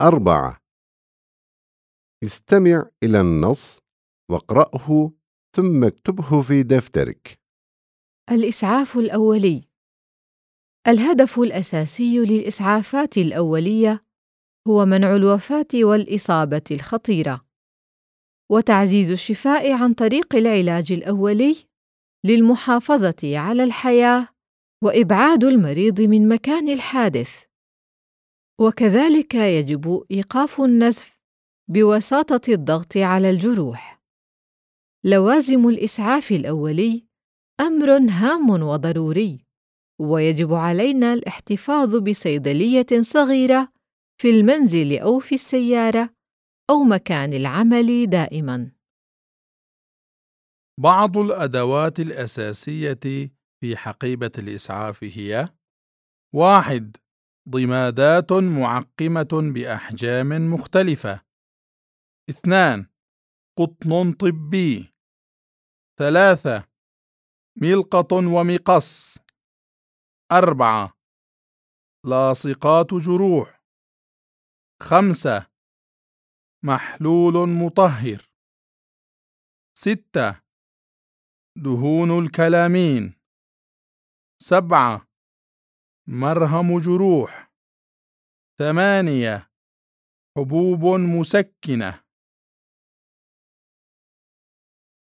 أربعة. استمع إلى النص واقرأه ثم اكتبه في دفترك. الإسعاف الأولي. الهدف الأساسي للإسعافات الأولية هو منع الوفاة والإصابة الخطيرة. وتعزيز الشفاء عن طريق العلاج الأولي للمحافظة على الحياة وإبعاد المريض من مكان الحادث. وكذلك يجب إيقاف النزف بوساطة الضغط على الجروح لوازم الإسعاف الأولي أمر هام وضروري ويجب علينا الاحتفاظ بصيدلية صغيرة في المنزل أو في السيارة أو مكان العمل دائماً. بعض الأدوات الأساسية في حقيبة الإسعاف هي: واحد ضمادات معقمة بأحجام مختلفة. اثنان قطن طبي. ثلاثة ملقط ومقص. أربعة لاصقات جروح. خمسة محلول مطهر. ستة دهون الكلامين. سبعة مرهم جروح. ثمانية. حبوب مسكنة.